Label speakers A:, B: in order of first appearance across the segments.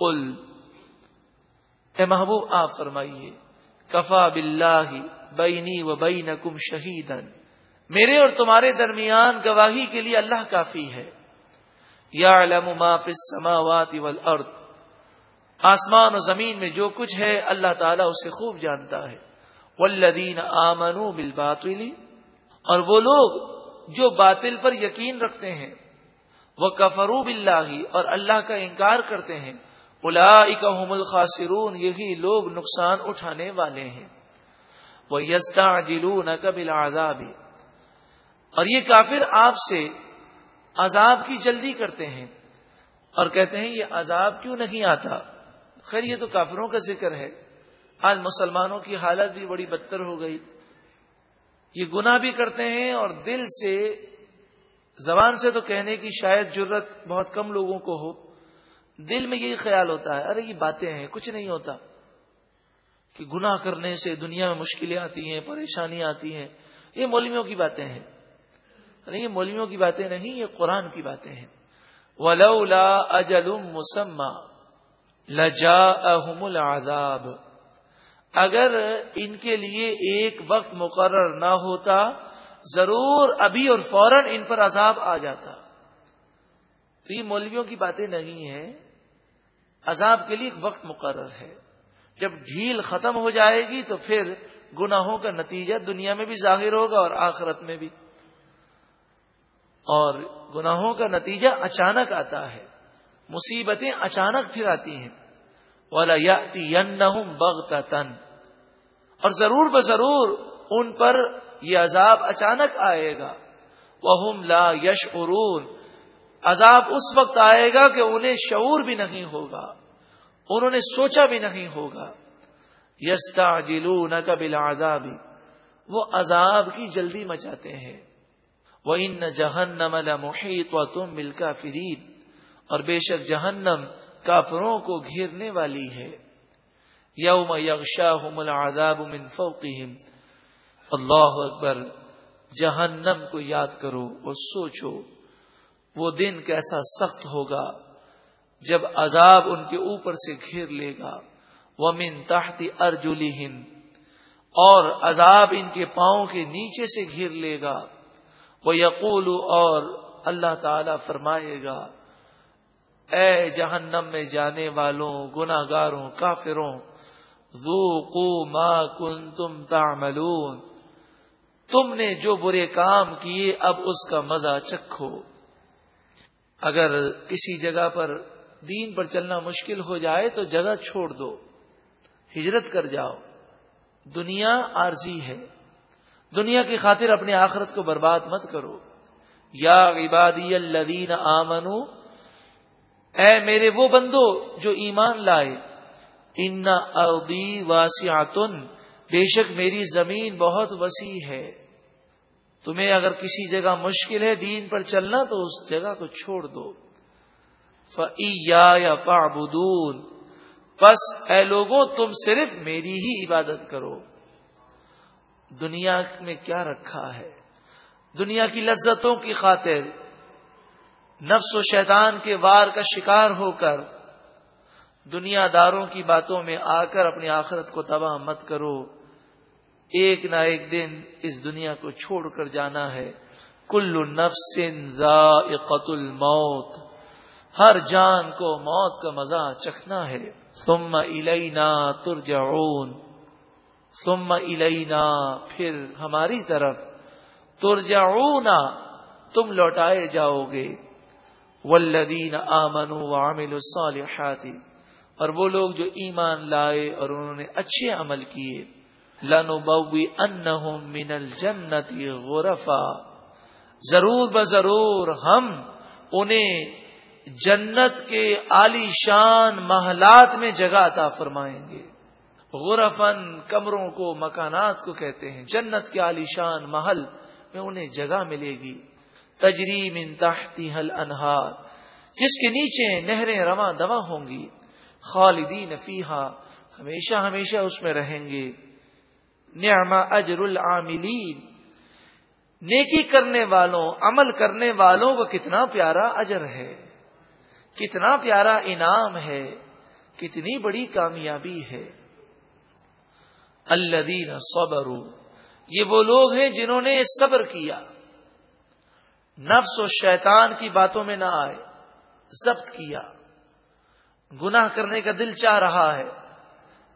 A: قل، اے محبوب، آپ فرمائیے، کفا بلّہ بینی و بین کم شہیدن میرے اور تمہارے درمیان گواہی کے لیے اللہ کافی ہے۔ یا علم فی السماوات والارض، آسمان و زمین میں جو کچھ ہے، اللہ تعالیٰ اسے خوب جانتا ہے۔ والذین آمنوا بالباطل، اور وہ لوگ جو باطل پر یقین رکھتے ہیں۔ وہ کفرو بلّہ اور اللہ کا انکار کرتے ہیں۔ الاحم الخاصرون یہی لوگ نقصان اٹھانے والے ہیں۔ وہ یستا جلو نقبل اور یہ کافر آپ سے عذاب کی جلدی کرتے ہیں اور کہتے ہیں یہ عذاب کیوں نہیں آتا؟ خیر، یہ تو کافروں کا ذکر ہے۔ آج مسلمانوں کی حالت بھی بڑی بدتر ہو گئی۔ یہ گناہ بھی کرتے ہیں اور دل سے، زبان سے تو کہنے کی شاید جرت بہت کم لوگوں کو ہو۔ دل میں یہی خیال ہوتا ہے، ارے یہ باتیں ہیں، کچھ نہیں ہوتا۔ کہ گناہ کرنے سے دنیا میں مشکلیں آتی ہیں پریشانی آتی ہیں۔ یہ مولویوں کی باتیں ہیں۔ ارے یہ مولویوں کی باتیں نہیں، یہ قرآن کی باتیں ہیں۔ ولولا اجل مسمہ لجا العذاب۔ اگر ان کے لیے ایک وقت مقرر نہ ہوتا، ضرور ابھی اور فوراً ان پر عذاب آ جاتا۔ تو یہ مولویوں کی باتیں نہیں ہیں۔ عذاب کے لیے ایک وقت مقرر ہے۔ جب ڈھیل ختم ہو جائے گی تو پھر گناہوں کا نتیجہ دنیا میں بھی ظاہر ہوگا اور آخرت میں بھی۔ اور گناہوں کا نتیجہ اچانک آتا ہے۔ مصیبتیں اچانک پھر آتی ہیں۔ والا یا تن اور ضرور بضرور ان پر یہ عذاب اچانک آئے گا۔ وہ لا یش عذاب اس وقت آئے گا کہ انہیں شعور بھی نہیں ہوگا، انہوں نے سوچا بھی نہیں ہوگا۔ یستا جلو نہ کبل وہ عذاب کی جلدی مچاتے ہیں۔ وہ ان جہنم محیط و تم ملکا فرید اور بے شک جہنم کافروں کو گھیرنے والی ہے۔ یوم العذاب من فوقهم اللہ اکبر، جہنم کو یاد کرو اور سوچو۔ وہ دن کیسا سخت ہوگا جب عذاب ان کے اوپر سے گھیر لے گا۔ وہ من تحتی ارجلی اور عذاب ان کے پاؤں کے نیچے سے گھیر لے گا۔ وہ یقول اور اللہ تعالی فرمائے گا، اے جہنم میں جانے والوں گناگاروں کافروں، ذوقوا ما کنتم تعملون۔ تم نے جو برے کام کیے، اب اس کا مزہ چکھو۔ اگر کسی جگہ پر دین پر چلنا مشکل ہو جائے تو جگہ چھوڑ دو، ہجرت کر جاؤ۔ دنیا عارضی ہے۔ دنیا کی خاطر اپنی آخرت کو برباد مت کرو۔ یا عبادی الذین آمنو، اے میرے وہ بندو جو ایمان لائے۔ ان ارضی واسعتن، بے شک میری زمین بہت وسیع ہے۔ تمہیں اگر کسی جگہ مشکل ہے دین پر چلنا تو اس جگہ کو چھوڑ دو۔ یا فعبدون بس اے لوگوں، تم صرف میری ہی عبادت کرو۔ دنیا میں کیا رکھا ہے؟ دنیا کی لذتوں کی خاطر۔ نفس و شیطان کے وار کا شکار ہو کر۔ دنیا داروں کی باتوں میں آ کر اپنی آخرت کو تباہ مت کرو۔ ایک نہ ایک دن اس دنیا کو چھوڑ کر جانا ہے۔ کل نفس ذائقت الموت۔ ہر جان کو موت کا مزہ چکھنا ہے۔ ثم الینا ترجعون۔ ثم الینا پھر ہماری طرف۔ ترجعون، تم لوٹائے جاؤ گے۔ والذین آمنوا وعملوا الصالحات۔ اور وہ لوگ جو ایمان لائے اور انہوں نے اچھے عمل کیے۔ لنبوی انہم من الجنت غرفا۔ ضرور بضرور ہم انہیں جنت کے عالی شان محلات میں جگہ عطا فرمائیں گے۔ غرفن کمروں کو، مکانات کو کہتے ہیں۔ جنت کے عالی شان محل میں انہیں جگہ ملے گی۔ تجریم ان تحتی حل انہار جس کے نیچے نہریں رواں دوا ہوں گی۔ خالدین فیحا ہمیشہ ہمیشہ اس میں رہیں گے۔ نعم اجر العاملین۔ نیکی کرنے والوں، عمل کرنے والوں کو کتنا پیارا اجر ہے، کتنا پیارا انعام ہے، کتنی بڑی کامیابی ہے۔ اللہ صبر یہ وہ لوگ ہیں جنہوں نے صبر کیا۔ نفس و شیطان کی باتوں میں نہ آئے، ضبط کیا۔ گناہ کرنے کا دل چاہ رہا ہے،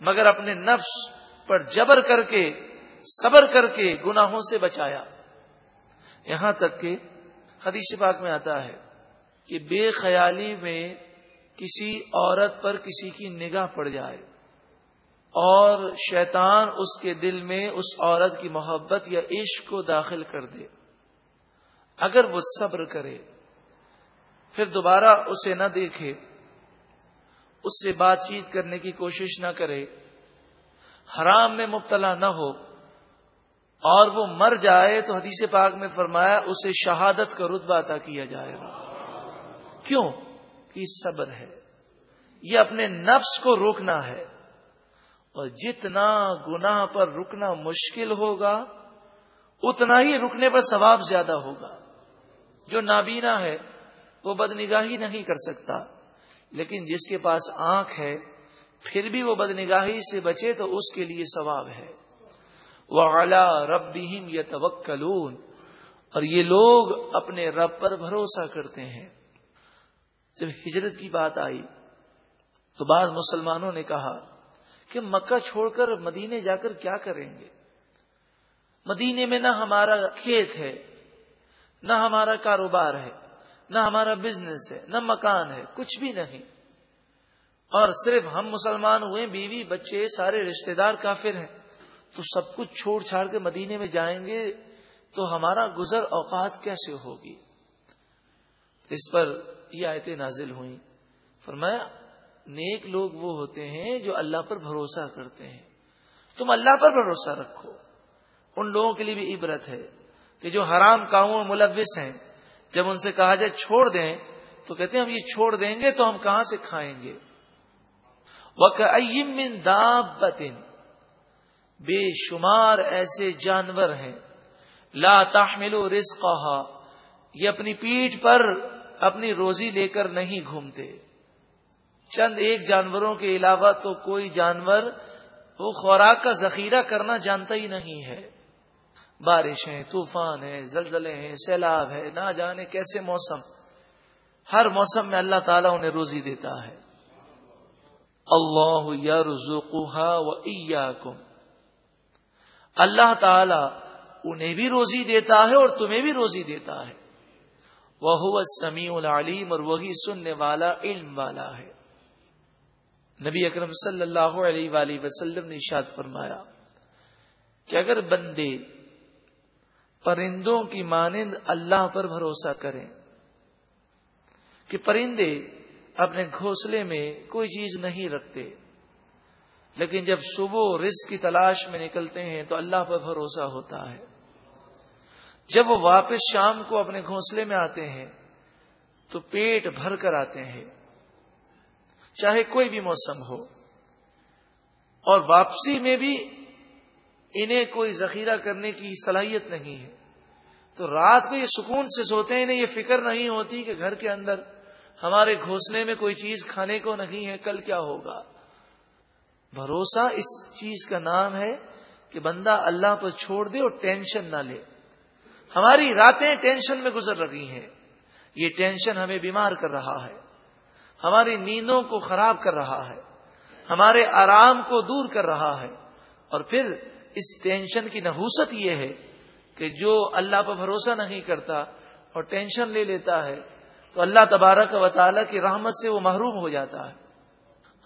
A: مگر اپنے نفس پر جبر کر کے، صبر کر کے گناہوں سے بچایا۔ یہاں تک کہ حدیث پاک میں آتا ہے کہ بے خیالی میں کسی عورت پر کسی کی نگاہ پڑ جائے اور شیطان اس کے دل میں اس عورت کی محبت یا عشق کو داخل کر دے۔ اگر وہ صبر کرے، پھر دوبارہ اسے نہ دیکھے، اس سے بات چیت کرنے کی کوشش نہ کرے حرام میں مبتلا نہ ہو اور وہ مر جائے تو حدیث پاک میں فرمایا اسے شہادت کا رتبہ عطا کیا جائے گا۔ کیوں؟ کہ صبر ہے۔ یہ اپنے نفس کو روکنا ہے۔ اور جتنا گناہ پر رکنا مشکل ہوگا، اتنا ہی رکنے پر ثواب زیادہ ہوگا۔ جو نابینا ہے، وہ بدنگاہی نہیں کر سکتا، لیکن جس کے پاس آنکھ ہے پھر بھی وہ بدنگاہی سے بچے تو اس کے لیے ثواب ہے۔ وہ اعلی رب یا اور یہ لوگ اپنے رب پر بھروسہ کرتے ہیں۔ جب ہجرت کی بات آئی تو بعض مسلمانوں نے کہا کہ مکہ چھوڑ کر مدینے جا کر کیا کریں گے؟ مدینے میں نہ ہمارا کھیت ہے، نہ ہمارا کاروبار ہے، نہ ہمارا بزنس ہے، نہ مکان ہے، کچھ بھی نہیں۔ اور صرف ہم مسلمان ہوئے، بیوی، بچے، سارے رشتہ دار کافر ہیں، تو سب کچھ چھوڑ چھاڑ کے مدینے میں جائیں گے، تو ہمارا گزر اوقات کیسے ہوگی؟ اس پر یہ آیتیں نازل ہوئیں۔ فرمایا، نیک لوگ وہ ہوتے ہیں جو اللہ پر بھروسہ کرتے ہیں۔ تم اللہ پر بھروسہ رکھو۔ ان لوگوں کے لیے بھی عبرت ہے کہ جو حرام کاموں ملوث ہیں، جب ان سے کہا جائے چھوڑ دیں، تو کہتے ہیں، ہم یہ چھوڑ دیں گے تو ہم کہاں سے کھائیں گے؟ بے شمار ایسے جانور ہیں۔ لا تحمل رزقها۔ یہ اپنی پیٹ پر اپنی روزی لے کر نہیں گھومتے۔ چند ایک جانوروں کے علاوہ تو کوئی جانور وہ خوراک کا ذخیرہ کرنا جانتا ہی نہیں ہے۔ بارش ہیں طوفان ہیں زلزلے ہیں، سیلاب ہے، نہ جانے کیسے موسم۔ ہر موسم میں اللہ تعالیٰ انہیں روزی دیتا ہے۔ اللہ یا و اللہ تعالی انہیں بھی روزی دیتا ہے اور تمہیں بھی روزی دیتا ہے۔ وہ سمیع العلیم اور وہی سننے والا علم والا ہے۔ نبی اکرم صلی اللہ علیہ وآلہ وسلم نے اشاد فرمایا کہ اگر بندے پرندوں کی مانند اللہ پر بھروسہ کریں، کہ پرندے اپنے گھونسلے میں کوئی چیز نہیں رکھتے۔ لیکن جب صبح رزق کی تلاش میں نکلتے ہیں تو اللہ پر بھروسہ ہوتا ہے۔ جب وہ واپس شام کو اپنے گھونسلے میں آتے ہیں تو پیٹ بھر کر آتے ہیں۔ چاہے کوئی بھی موسم ہو۔ اور واپسی میں بھی انہیں کوئی ذخیرہ کرنے کی صلاحیت نہیں ہے۔ تو رات کو یہ سکون سے سوتے ہیں، انہیں یہ فکر نہیں ہوتی کہ گھر کے اندر ہمارے گھونسلے میں کوئی چیز کھانے کو نہیں ہے، کل کیا ہوگا؟ بھروسہ اس چیز کا نام ہے کہ بندہ اللہ پر چھوڑ دے اور ٹینشن نہ لے۔ ہماری راتیں ٹینشن میں گزر رہی ہیں۔ یہ ٹینشن ہمیں بیمار کر رہا ہے۔ ہماری نیندوں کو خراب کر رہا ہے۔ ہمارے آرام کو دور کر رہا ہے۔ اور پھر اس ٹینشن کی نحوست یہ ہے کہ جو اللہ پر بھروسہ نہیں کرتا اور ٹینشن لے لیتا ہے تو اللہ تبارک و تعالیٰ کی رحمت سے وہ محروم ہو جاتا ہے۔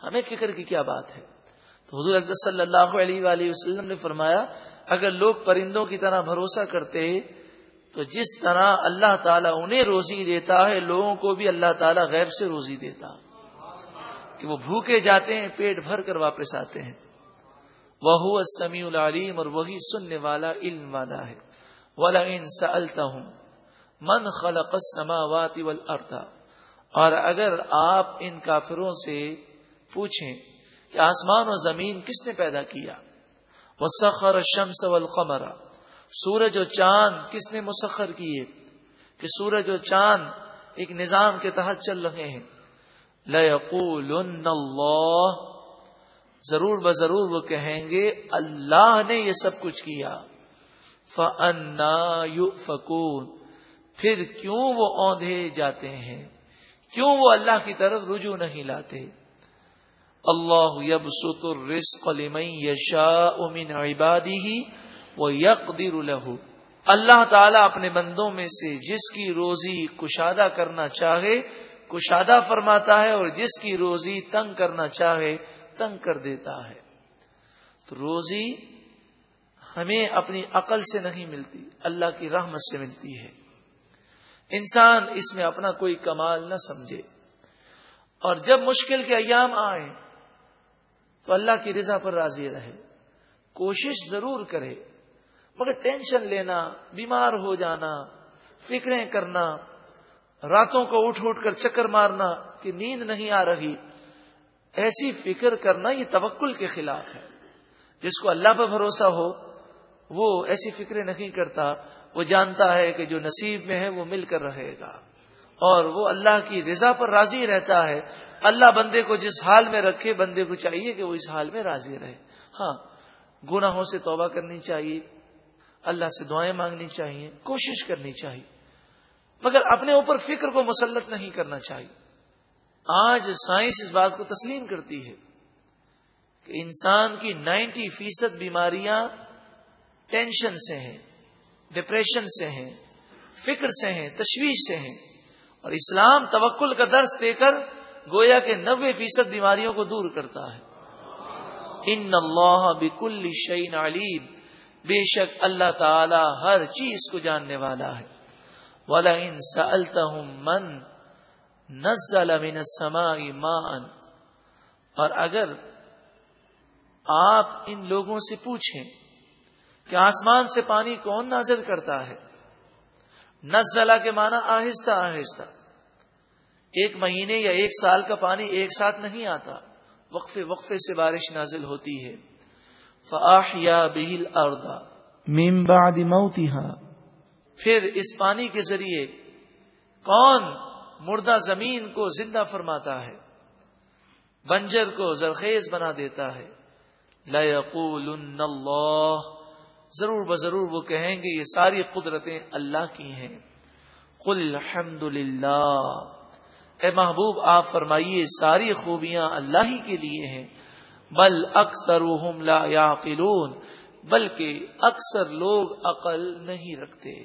A: ہمیں فکر کی کیا بات ہے؟ تو حضور اکبر صلی اللہ علیہ وآلہ وسلم نے فرمایا، اگر لوگ پرندوں کی طرح بھروسہ کرتے، تو جس طرح اللہ تعالیٰ انہیں روزی دیتا ہے، لوگوں کو بھی اللہ تعالیٰ غیب سے روزی دیتا۔ کہ وہ بھوکے جاتے ہیں، پیٹ بھر کر واپس آتے ہیں۔ وہ سمیع العلیم اور وہی سننے والا علم والا ہے۔ ولا ان سألتهم من خلق السماوات والارض۔ اور اگر آپ ان کافروں سے پوچھیں کہ آسمان و زمین کس نے پیدا کیا؟ وسخر الشمس والقمر۔ سورج و چاند کس نے مسخر کیے؟ کہ سورج و چاند ایک نظام کے تحت چل رہے ہیں۔ اللہ ضرور ب ضرور وہ کہیں گے، اللہ نے یہ سب کچھ کیا۔ فنا فکون پھر کیوں وہ اوندھے جاتے ہیں؟ کیوں وہ اللہ کی طرف رجوع نہیں لاتے؟ اللہ یب ستر رسق یشا امین عبادی ہی وہ اللہ تعالیٰ اپنے بندوں میں سے جس کی روزی کشادہ کرنا چاہے، کشادہ فرماتا ہے اور جس کی روزی تنگ کرنا چاہے، تنگ کر دیتا ہے۔ تو روزی ہمیں اپنی عقل سے نہیں ملتی، اللہ کی رحمت سے ملتی ہے۔ انسان اس میں اپنا کوئی کمال نہ سمجھے۔ اور جب مشکل کے ایام آئے تو اللہ کی رضا پر راضی رہے۔ کوشش ضرور کرے، مگر ٹینشن لینا، بیمار ہو جانا، فکریں کرنا، راتوں کو اٹھ اٹھ کر چکر مارنا کہ نیند نہیں آ رہی، ایسی فکر کرنا یہ توکل کے خلاف ہے۔ جس کو اللہ پہ بھروسہ ہو وہ ایسی فکریں نہیں کرتا، وہ جانتا ہے کہ جو نصیب میں ہے وہ مل کر رہے گا۔ اور وہ اللہ کی رضا پر راضی رہتا ہے۔ اللہ بندے کو جس حال میں رکھے، بندے کو چاہیے کہ وہ اس حال میں راضی رہے۔ ہاں گناہوں سے توبہ کرنی چاہیے۔ اللہ سے دعائیں مانگنی چاہیے، کوشش کرنی چاہیے۔ مگر اپنے اوپر فکر کو مسلط نہیں کرنا چاہیے۔ آج سائنس اس بات کو تسلیم کرتی ہے کہ انسان کی نائنٹی فیصد بیماریاں ٹینشن سے ہیں، ڈپریشن سے ہیں، فکر سے ہیں، تشویش سے ہیں۔ اور اسلام توکل کا درس دے کر گویا کے نوے فیصد بیماریوں کو دور کرتا ہے۔ ان اللہ بکل شعین علیم، بے شک اللہ تعالی ہر چیز کو جاننے والا ہے۔ والا ان من نزل من السماء ماء، اور اگر آپ ان لوگوں سے پوچھیں کہ آسمان سے پانی کون نازل کرتا ہے؟ نزلہ کے معنی آہستہ آہستہ۔ ایک مہینے یا ایک سال کا پانی ایک ساتھ نہیں آتا وقفے وقفے سے بارش نازل ہوتی ہے۔ فاحیا بہل اردا ممبا پھر اس پانی کے ذریعے کون مردہ زمین کو زندہ فرماتا ہے؟ بنجر کو زرخیز بنا دیتا ہے۔ اللہ ضرور بضرور وہ کہیں گے، یہ ساری قدرتیں اللہ کی ہیں۔ قل الحمد اے محبوب، آپ فرمائیے، ساری خوبیاں اللہ ہی کے لیے ہیں۔ بل اکثر لا یعقلون بلکہ اکثر لوگ عقل نہیں رکھتے۔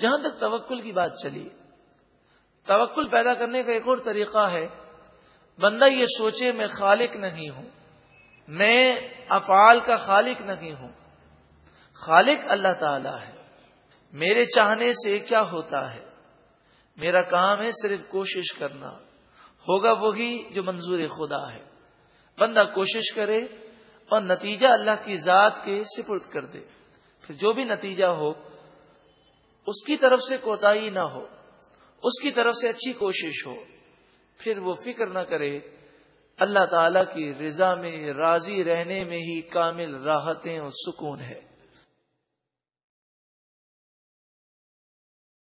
A: جہاں تک توکل کی بات چلی، توکل پیدا کرنے کا ایک اور طریقہ ہے۔ بندہ یہ سوچے، میں خالق نہیں ہوں، میں افعال کا خالق نہیں ہوں۔ خالق اللہ تعالی ہے۔ میرے چاہنے سے کیا ہوتا ہے؟ میرا کام ہے صرف کوشش کرنا۔ ہوگا وہی جو منظور خدا ہے۔ بندہ کوشش کرے اور نتیجہ اللہ کی ذات کے سپرد کر دے۔ پھر جو بھی نتیجہ ہو، اس کی طرف سے کوتا نہ ہو۔ اس کی طرف سے اچھی کوشش ہو۔ پھر وہ فکر نہ کرے۔ اللہ تعالی کی رضا میں، راضی رہنے میں ہی کامل راحتیں اور سکون ہے۔